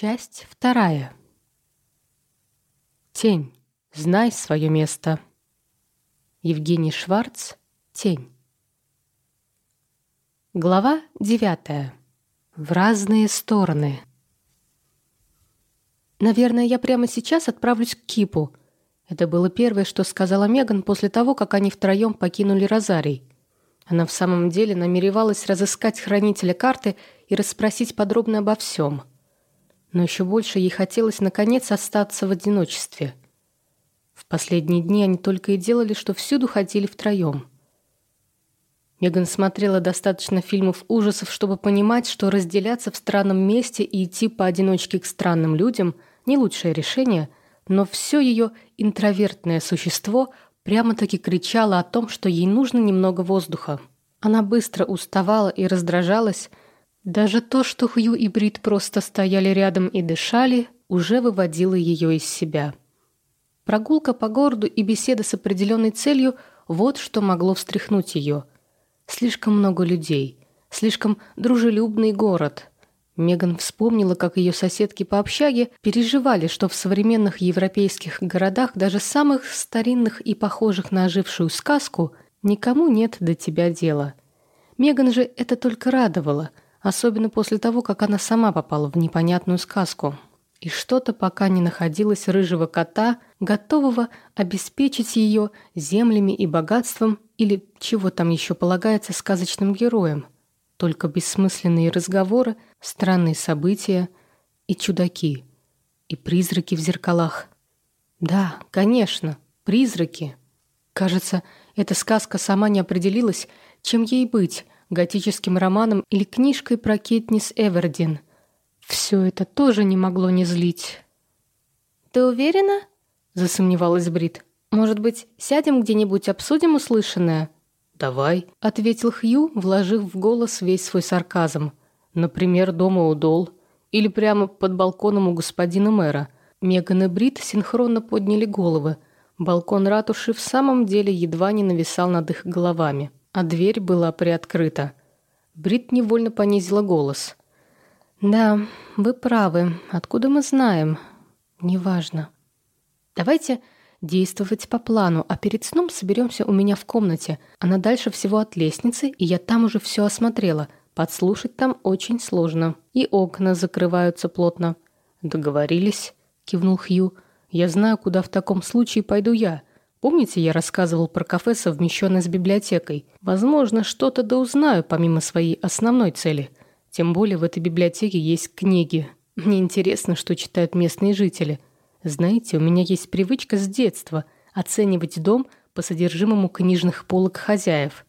Часть вторая. Тень. Знай свое место. Евгений Шварц. Тень. Глава девятая. В разные стороны. Наверное, я прямо сейчас отправлюсь к Кипу. Это было первое, что сказала Меган после того, как они втроем покинули Розарий. Она в самом деле намеревалась разыскать хранителя карты и расспросить подробно обо всем. Но еще больше ей хотелось, наконец, остаться в одиночестве. В последние дни они только и делали, что всюду ходили втроем. Меган смотрела достаточно фильмов ужасов, чтобы понимать, что разделяться в странном месте и идти поодиночке к странным людям – не лучшее решение, но все ее интровертное существо – прямо-таки кричала о том, что ей нужно немного воздуха. Она быстро уставала и раздражалась. Даже то, что Хью и Брит просто стояли рядом и дышали, уже выводило ее из себя. Прогулка по городу и беседа с определенной целью – вот что могло встряхнуть ее. Слишком много людей, слишком дружелюбный город – Меган вспомнила, как ее соседки по общаге переживали, что в современных европейских городах, даже самых старинных и похожих на ожившую сказку, никому нет до тебя дела. Меган же это только радовало, особенно после того, как она сама попала в непонятную сказку. И что-то пока не находилось рыжего кота, готового обеспечить ее землями и богатством или чего там еще полагается сказочным героям – только бессмысленные разговоры, странные события и чудаки, и призраки в зеркалах. Да, конечно, призраки. Кажется, эта сказка сама не определилась, чем ей быть, готическим романом или книжкой про Кетнис Эвердин. Все это тоже не могло не злить. «Ты уверена?» — засомневалась Брит. «Может быть, сядем где-нибудь, обсудим услышанное?» «Давай», — ответил Хью, вложив в голос весь свой сарказм. «Например, дома у Дол. Или прямо под балконом у господина мэра». Меган и Брит синхронно подняли головы. Балкон ратуши в самом деле едва не нависал над их головами, а дверь была приоткрыта. Брит невольно понизила голос. «Да, вы правы. Откуда мы знаем? Неважно. Давайте действовать по плану, а перед сном соберемся у меня в комнате. Она дальше всего от лестницы, и я там уже все осмотрела. Подслушать там очень сложно. И окна закрываются плотно». «Договорились», — кивнул Хью. «Я знаю, куда в таком случае пойду я. Помните, я рассказывал про кафе, совмещенное с библиотекой? Возможно, что-то да узнаю, помимо своей основной цели. Тем более в этой библиотеке есть книги. Мне интересно, что читают местные жители». Знаете, у меня есть привычка с детства оценивать дом по содержимому книжных полок хозяев.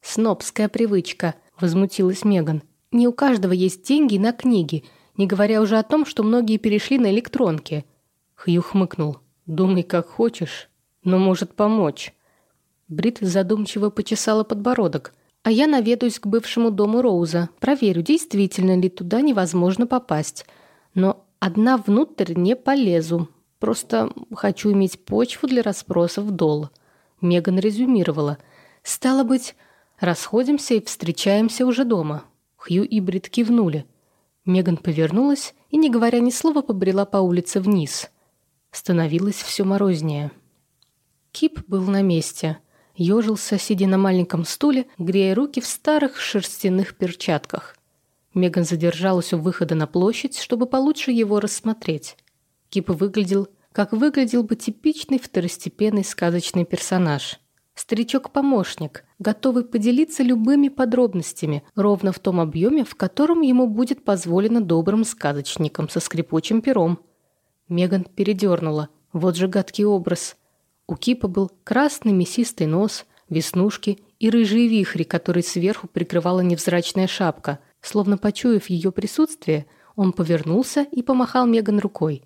«Снобская привычка», — возмутилась Меган. «Не у каждого есть деньги на книги, не говоря уже о том, что многие перешли на электронки». Хью хмыкнул. «Думай, как хочешь, но может помочь». Брит задумчиво почесала подбородок. «А я наведаюсь к бывшему дому Роуза. Проверю, действительно ли туда невозможно попасть. Но Одна внутрь не полезу. Просто хочу иметь почву для расспросов Дол. Меган резюмировала. Стало быть, расходимся и встречаемся уже дома. Хью и Брит кивнули. Меган повернулась и, не говоря ни слова, побрела по улице вниз. Становилось все морознее. Кип был на месте. Ёжился, сидя на маленьком стуле, грея руки в старых шерстяных перчатках. Меган задержалась у выхода на площадь, чтобы получше его рассмотреть. Кип выглядел, как выглядел бы типичный второстепенный сказочный персонаж. Старичок-помощник, готовый поделиться любыми подробностями, ровно в том объеме, в котором ему будет позволено добрым сказочникам со скрипучим пером. Меган передернула. Вот же гадкий образ. У Кипа был красный мясистый нос, веснушки и рыжие вихри, которые сверху прикрывала невзрачная шапка – Словно почуяв ее присутствие, он повернулся и помахал Меган рукой.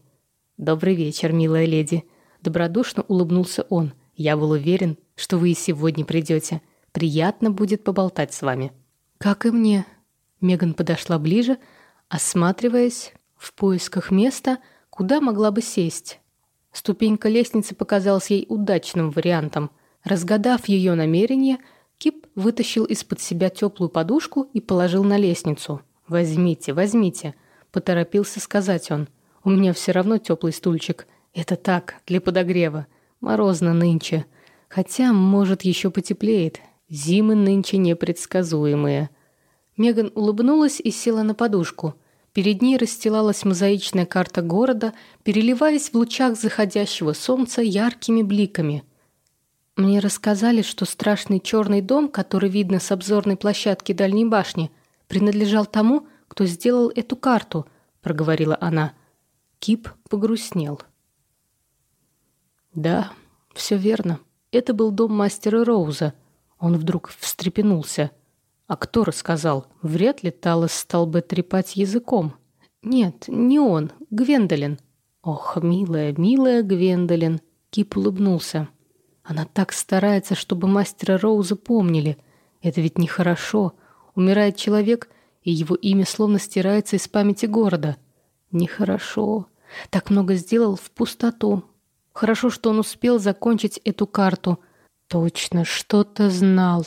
«Добрый вечер, милая леди!» Добродушно улыбнулся он. «Я был уверен, что вы и сегодня придете. Приятно будет поболтать с вами». «Как и мне». Меган подошла ближе, осматриваясь в поисках места, куда могла бы сесть. Ступенька лестницы показалась ей удачным вариантом. Разгадав ее намерение, Кип вытащил из-под себя теплую подушку и положил на лестницу. «Возьмите, возьмите», — поторопился сказать он. «У меня все равно теплый стульчик. Это так, для подогрева. Морозно нынче. Хотя, может, еще потеплеет. Зимы нынче непредсказуемые». Меган улыбнулась и села на подушку. Перед ней расстилалась мозаичная карта города, переливаясь в лучах заходящего солнца яркими бликами. Мне рассказали, что страшный черный дом, который видно с обзорной площадки дальней башни, принадлежал тому, кто сделал эту карту, проговорила она. Кип погрустнел. Да, все верно. Это был дом мастера Роуза. Он вдруг встрепенулся. А кто рассказал? Вряд ли Талос стал бы трепать языком. Нет, не он, Гвендолин. Ох, милая, милая Гвендолин. Кип улыбнулся. Она так старается, чтобы мастера Роуза помнили. Это ведь нехорошо. Умирает человек, и его имя словно стирается из памяти города. Нехорошо. Так много сделал в пустоту. Хорошо, что он успел закончить эту карту. Точно, что-то знал.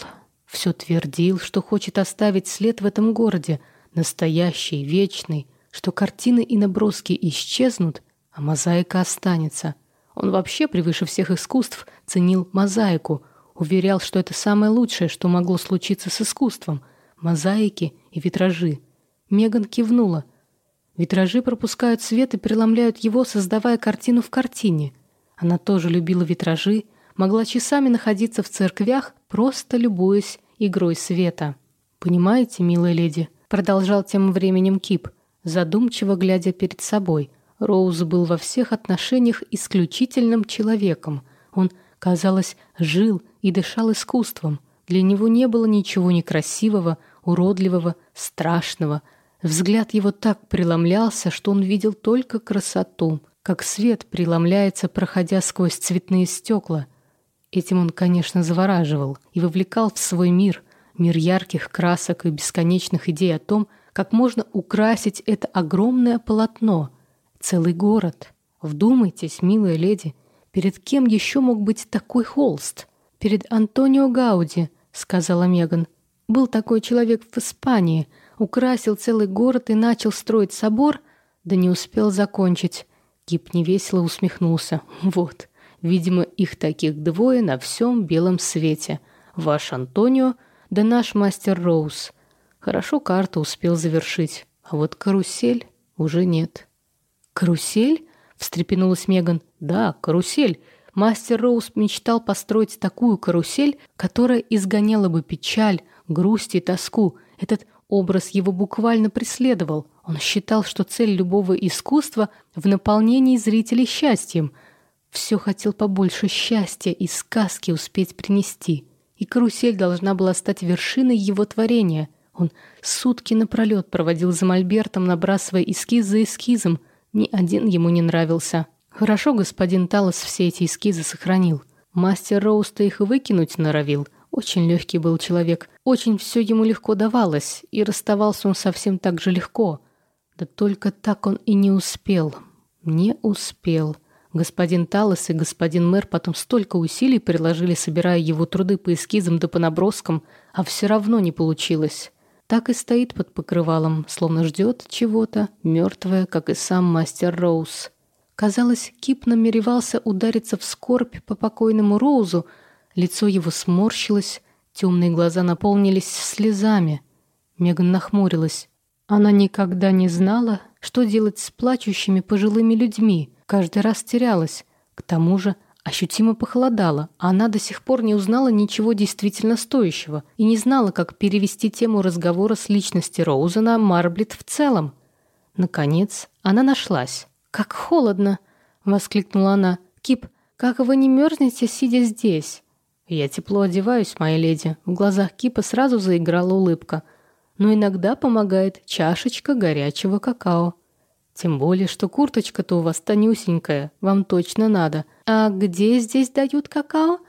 Все твердил, что хочет оставить след в этом городе, настоящий, вечный, что картины и наброски исчезнут, а мозаика останется. Он вообще превыше всех искусств ценил мозаику, уверял, что это самое лучшее, что могло случиться с искусством — мозаики и витражи. Меган кивнула. Витражи пропускают свет и преломляют его, создавая картину в картине. Она тоже любила витражи, могла часами находиться в церквях, просто любуясь игрой света. «Понимаете, милая леди?» Продолжал тем временем Кип, задумчиво глядя перед собой. Роуз был во всех отношениях исключительным человеком. Он, казалось, жил и дышал искусством. Для него не было ничего некрасивого, уродливого, страшного. Взгляд его так преломлялся, что он видел только красоту, как свет преломляется, проходя сквозь цветные стекла — Этим он, конечно, завораживал и вовлекал в свой мир, мир ярких красок и бесконечных идей о том, как можно украсить это огромное полотно, целый город. Вдумайтесь, милая леди, перед кем еще мог быть такой холст? Перед Антонио Гауди, сказала Меган. Был такой человек в Испании, украсил целый город и начал строить собор, да не успел закончить. Кип невесело усмехнулся. Вот, Видимо, их таких двое на всем белом свете. Ваш Антонио, да наш мастер Роуз. Хорошо карту успел завершить, а вот карусель уже нет. «Карусель?» — встрепенулась Меган. «Да, карусель. Мастер Роуз мечтал построить такую карусель, которая изгоняла бы печаль, грусть и тоску. Этот образ его буквально преследовал. Он считал, что цель любого искусства в наполнении зрителей счастьем — все хотел побольше счастья и сказки успеть принести. И карусель должна была стать вершиной его творения. Он сутки напролет проводил за мольбертом, набрасывая эскиз за эскизом. Ни один ему не нравился. Хорошо господин Талос все эти эскизы сохранил. Мастер Роуста их выкинуть норовил. Очень легкий был человек. Очень все ему легко давалось. И расставался он совсем так же легко. Да только так он и не успел. Не успел. Господин Талос и господин мэр потом столько усилий приложили, собирая его труды по эскизам да по наброскам, а все равно не получилось. Так и стоит под покрывалом, словно ждет чего-то, мертвая, как и сам мастер Роуз. Казалось, Кип намеревался удариться в скорбь по покойному Роузу, лицо его сморщилось, темные глаза наполнились слезами. Меган нахмурилась. Она никогда не знала, что делать с плачущими пожилыми людьми — каждый раз терялась. К тому же ощутимо похолодало, а она до сих пор не узнала ничего действительно стоящего и не знала, как перевести тему разговора с личности Роуза на Марблет в целом. Наконец, она нашлась. «Как холодно!» — воскликнула она. «Кип, как вы не мерзнете, сидя здесь?» «Я тепло одеваюсь, моя леди». В глазах Кипа сразу заиграла улыбка. «Но иногда помогает чашечка горячего какао». Тем более, что курточка-то у вас тонюсенькая, вам точно надо. А где здесь дают какао?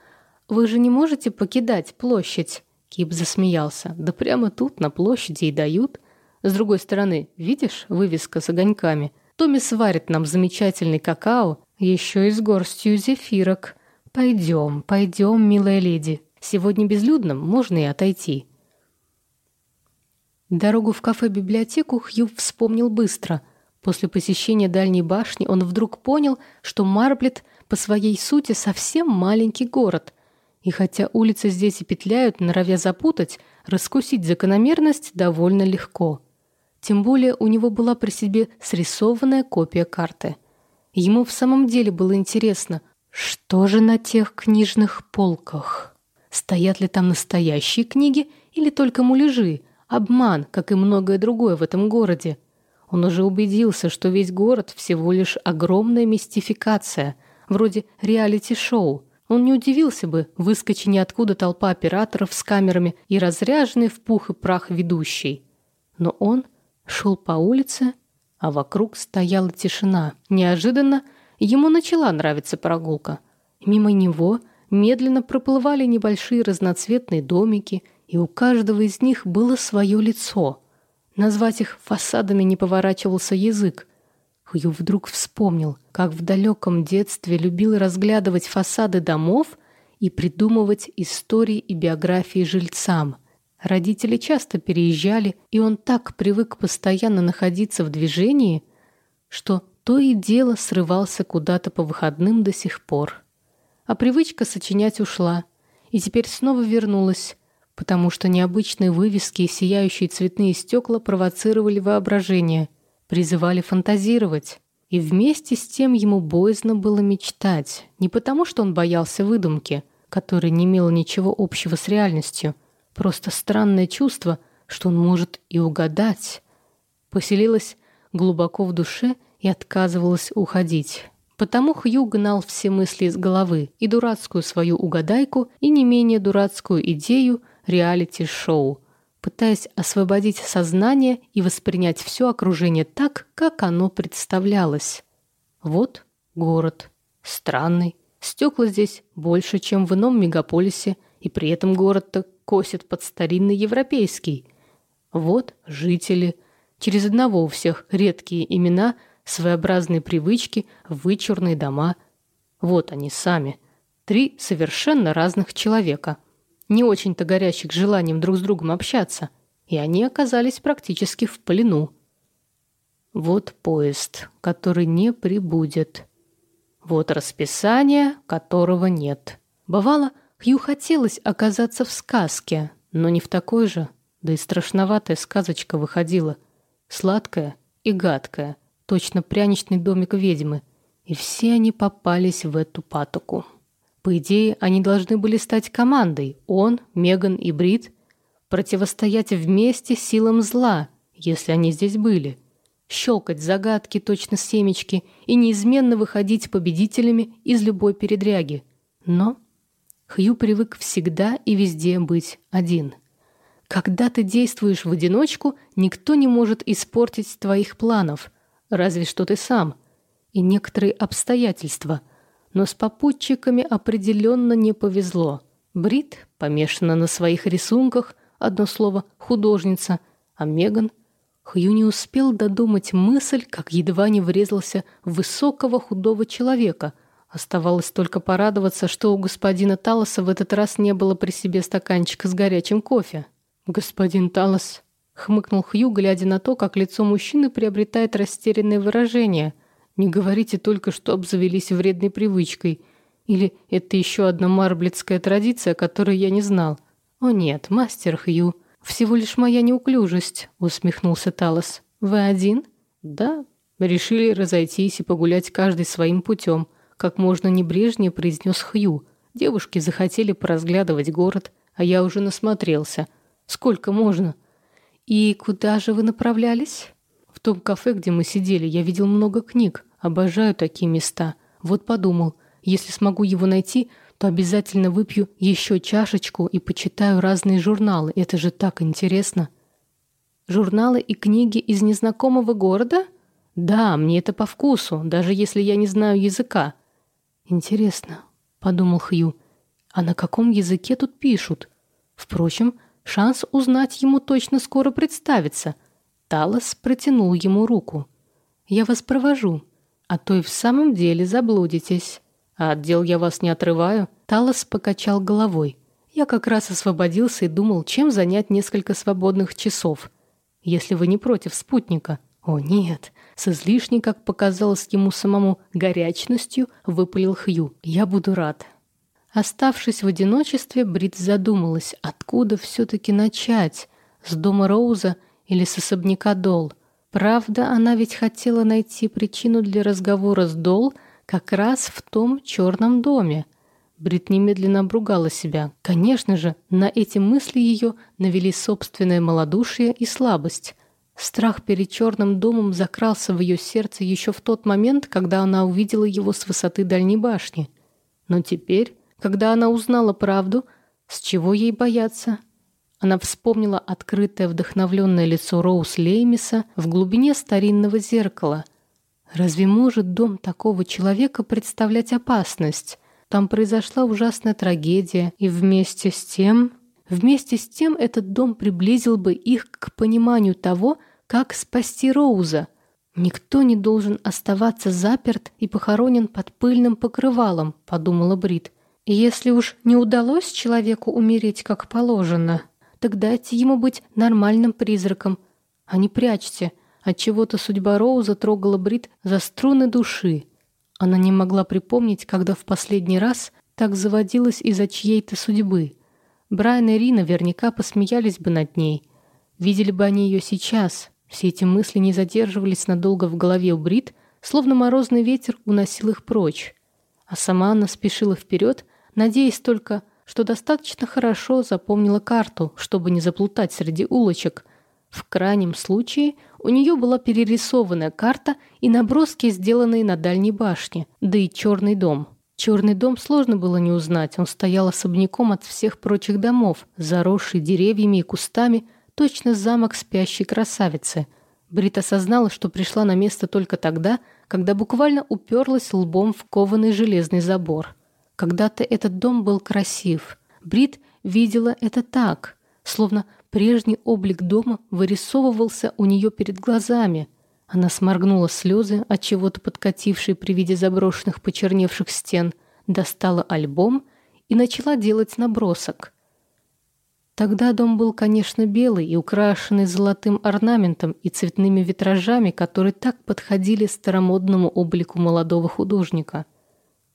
Вы же не можете покидать площадь. Кип засмеялся. Да прямо тут, на площади и дают. С другой стороны, видишь, вывеска с огоньками. Томми сварит нам замечательный какао, еще и с горстью зефирок. Пойдем, пойдем, милая леди. Сегодня безлюдно, можно и отойти. Дорогу в кафе-библиотеку Хью вспомнил быстро – После посещения дальней башни он вдруг понял, что Марблет по своей сути совсем маленький город. И хотя улицы здесь и петляют, норовя запутать, раскусить закономерность довольно легко. Тем более у него была при себе срисованная копия карты. Ему в самом деле было интересно, что же на тех книжных полках? Стоят ли там настоящие книги или только муляжи, обман, как и многое другое в этом городе? Он уже убедился, что весь город всего лишь огромная мистификация, вроде реалити-шоу. Он не удивился бы, выскочи ниоткуда толпа операторов с камерами и разряженный в пух и прах ведущий. Но он шел по улице, а вокруг стояла тишина. Неожиданно ему начала нравиться прогулка. Мимо него медленно проплывали небольшие разноцветные домики, и у каждого из них было свое лицо. Назвать их фасадами не поворачивался язык. Хью вдруг вспомнил, как в далеком детстве любил разглядывать фасады домов и придумывать истории и биографии жильцам. Родители часто переезжали, и он так привык постоянно находиться в движении, что то и дело срывался куда-то по выходным до сих пор. А привычка сочинять ушла, и теперь снова вернулась, потому что необычные вывески и сияющие цветные стекла провоцировали воображение, призывали фантазировать. И вместе с тем ему боязно было мечтать, не потому что он боялся выдумки, которая не имела ничего общего с реальностью, просто странное чувство, что он может и угадать, поселилось глубоко в душе и отказывалось уходить. Потому Хью гнал все мысли из головы, и дурацкую свою угадайку, и не менее дурацкую идею реалити-шоу, пытаясь освободить сознание и воспринять все окружение так, как оно представлялось. Вот город. Странный. Стекла здесь больше, чем в ином мегаполисе, и при этом город-то косит под старинный европейский. Вот жители. Через одного у всех редкие имена, своеобразные привычки, вычурные дома. Вот они сами. Три совершенно разных человека – не очень-то горящих желанием друг с другом общаться, и они оказались практически в плену. Вот поезд, который не прибудет. Вот расписание, которого нет. Бывало, Хью хотелось оказаться в сказке, но не в такой же, да и страшноватая сказочка выходила. Сладкая и гадкая, точно пряничный домик ведьмы. И все они попались в эту патоку. По идее, они должны были стать командой. Он, Меган и Брит противостоять вместе силам зла, если они здесь были. Щелкать загадки точно семечки и неизменно выходить победителями из любой передряги. Но Хью привык всегда и везде быть один. Когда ты действуешь в одиночку, никто не может испортить твоих планов, разве что ты сам. И некоторые обстоятельства – но с попутчиками определенно не повезло. Брит помешана на своих рисунках, одно слово «художница», а Меган... Хью не успел додумать мысль, как едва не врезался в высокого худого человека. Оставалось только порадоваться, что у господина Талоса в этот раз не было при себе стаканчика с горячим кофе. «Господин Талос», — хмыкнул Хью, глядя на то, как лицо мужчины приобретает растерянное выражение — не говорите только, что обзавелись вредной привычкой. Или это еще одна марблетская традиция, которую я не знал. О нет, мастер Хью, всего лишь моя неуклюжесть, усмехнулся Талос. Вы один? Да. Решили разойтись и погулять каждый своим путем. Как можно небрежнее произнес Хью. Девушки захотели поразглядывать город, а я уже насмотрелся. Сколько можно? И куда же вы направлялись? В том кафе, где мы сидели, я видел много книг. Обожаю такие места. Вот подумал, если смогу его найти, то обязательно выпью еще чашечку и почитаю разные журналы. Это же так интересно. Журналы и книги из незнакомого города? Да, мне это по вкусу, даже если я не знаю языка. Интересно, подумал Хью. А на каком языке тут пишут? Впрочем, шанс узнать ему точно скоро представится. Талос протянул ему руку. Я вас провожу а то и в самом деле заблудитесь. А от дел я вас не отрываю». Талос покачал головой. «Я как раз освободился и думал, чем занять несколько свободных часов. Если вы не против спутника». О нет, с излишней, как показалось ему самому, горячностью выпалил Хью. «Я буду рад». Оставшись в одиночестве, Брит задумалась, откуда все-таки начать, с дома Роуза или с особняка Дол. Правда, она ведь хотела найти причину для разговора с Дол как раз в том черном доме. Брит немедленно обругала себя. Конечно же, на эти мысли ее навели собственное малодушие и слабость. Страх перед черным домом закрался в ее сердце еще в тот момент, когда она увидела его с высоты дальней башни. Но теперь, когда она узнала правду, с чего ей бояться? Она вспомнила открытое вдохновленное лицо Роуз Леймиса в глубине старинного зеркала. Разве может дом такого человека представлять опасность? Там произошла ужасная трагедия, и вместе с тем... Вместе с тем этот дом приблизил бы их к пониманию того, как спасти Роуза? Никто не должен оставаться заперт и похоронен под пыльным покрывалом, подумала Брит. Если уж не удалось человеку умереть как положено, так дайте ему быть нормальным призраком, а не прячьте. От чего-то судьба Роуза трогала Брит за струны души. Она не могла припомнить, когда в последний раз так заводилась из-за чьей-то судьбы. Брайан и Ри наверняка посмеялись бы над ней. Видели бы они ее сейчас, все эти мысли не задерживались надолго в голове у Брит, словно морозный ветер уносил их прочь. А сама она спешила вперед, надеясь только, что достаточно хорошо запомнила карту, чтобы не заплутать среди улочек. В крайнем случае у нее была перерисованная карта и наброски, сделанные на дальней башне, да и черный дом. Черный дом сложно было не узнать, он стоял особняком от всех прочих домов, заросший деревьями и кустами – Точно замок спящей красавицы. Брит осознала, что пришла на место только тогда, когда буквально уперлась лбом в кованый железный забор. Когда-то этот дом был красив. Брит видела это так, словно прежний облик дома вырисовывался у нее перед глазами. Она сморгнула слезы, от чего-то подкатившие при виде заброшенных почерневших стен, достала альбом и начала делать набросок. Тогда дом был, конечно, белый и украшенный золотым орнаментом и цветными витражами, которые так подходили старомодному облику молодого художника.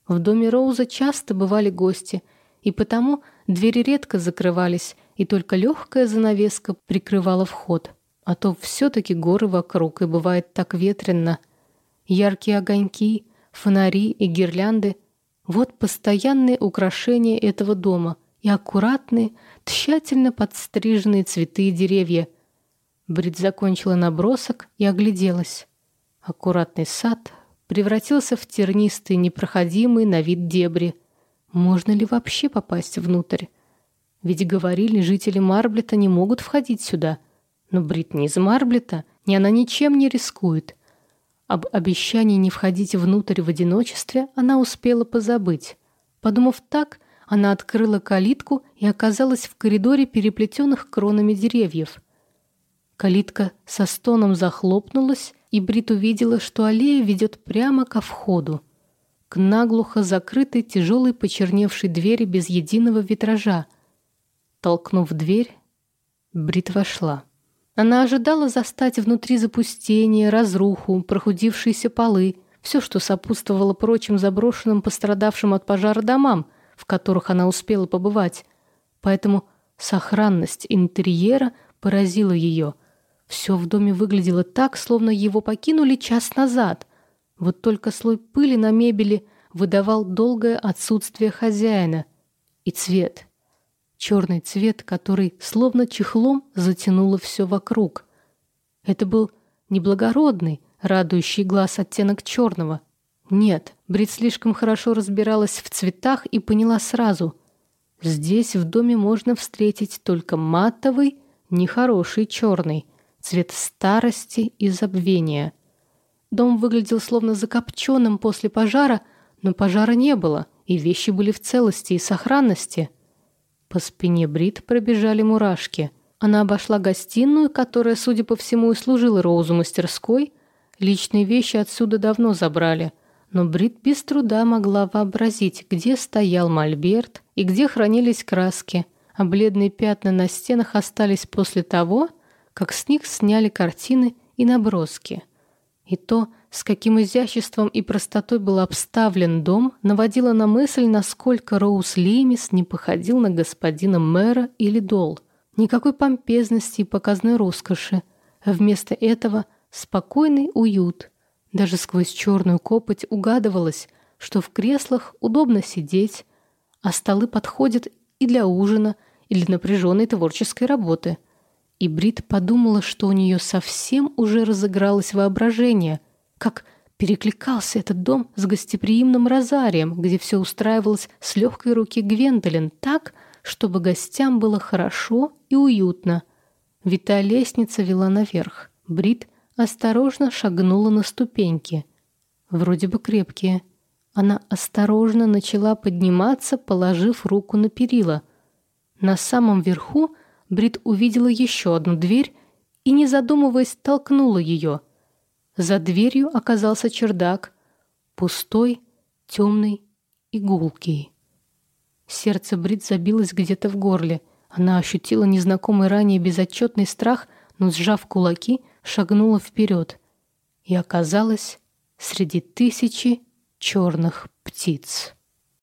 В доме Роуза часто бывали гости, и потому двери редко закрывались, и только легкая занавеска прикрывала вход. А то все-таки горы вокруг, и бывает так ветрено. Яркие огоньки, фонари и гирлянды — вот постоянные украшения этого дома — и аккуратные, тщательно подстриженные цветы и деревья. Брит закончила набросок и огляделась. Аккуратный сад превратился в тернистый, непроходимый на вид дебри. Можно ли вообще попасть внутрь? Ведь говорили, жители Марблета не могут входить сюда. Но Брит не из Марблета, и она ничем не рискует. Об обещании не входить внутрь в одиночестве она успела позабыть. Подумав так, она открыла калитку и оказалась в коридоре переплетенных кронами деревьев. Калитка со стоном захлопнулась, и Брит увидела, что аллея ведет прямо ко входу, к наглухо закрытой тяжелой почерневшей двери без единого витража. Толкнув дверь, Брит вошла. Она ожидала застать внутри запустение, разруху, прохудившиеся полы, все, что сопутствовало прочим заброшенным пострадавшим от пожара домам, в которых она успела побывать, поэтому сохранность интерьера поразила ее. Все в доме выглядело так, словно его покинули час назад. Вот только слой пыли на мебели выдавал долгое отсутствие хозяина. И цвет. Черный цвет, который словно чехлом затянуло все вокруг. Это был неблагородный, радующий глаз оттенок черного, нет, Брит слишком хорошо разбиралась в цветах и поняла сразу. Здесь в доме можно встретить только матовый, нехороший черный, цвет старости и забвения. Дом выглядел словно закопченным после пожара, но пожара не было, и вещи были в целости и сохранности. По спине Брит пробежали мурашки. Она обошла гостиную, которая, судя по всему, и служила Роузу мастерской. Личные вещи отсюда давно забрали — но Брит без труда могла вообразить, где стоял мольберт и где хранились краски, а бледные пятна на стенах остались после того, как с них сняли картины и наброски. И то, с каким изяществом и простотой был обставлен дом, наводило на мысль, насколько Роуз Лемис не походил на господина мэра или дол. Никакой помпезности и показной роскоши, вместо этого спокойный уют. Даже сквозь черную копоть угадывалось, что в креслах удобно сидеть, а столы подходят и для ужина, и для напряженной творческой работы. И Брит подумала, что у нее совсем уже разыгралось воображение, как перекликался этот дом с гостеприимным розарием, где все устраивалось с легкой руки Гвендолин так, чтобы гостям было хорошо и уютно. Витая лестница вела наверх. Брит осторожно шагнула на ступеньки. Вроде бы крепкие. Она осторожно начала подниматься, положив руку на перила. На самом верху Брит увидела еще одну дверь и, не задумываясь, толкнула ее. За дверью оказался чердак, пустой, темный и гулкий. Сердце Брит забилось где-то в горле. Она ощутила незнакомый ранее безотчетный страх, но, сжав кулаки, шагнула вперед и оказалась среди тысячи черных птиц.